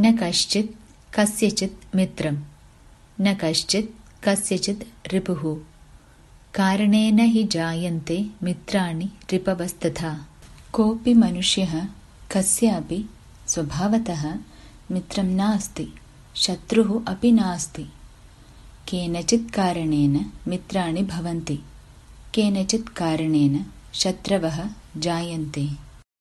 न कश्चित् कस्यचित् मित्रं। न कश्चित् कस्यचित् रिपुः। कारणेन हि जायन्ते मित्राणि रिपवस्तथा। कोऽपि मनुष्यः कस्यापि स्वभावतः मित्रं नास्ति शत्रुः अपि नास्ति। केनचित् कारणेन मित्राणि भवन्ति केनचित् कारणेन शत्रवः जायन्ते।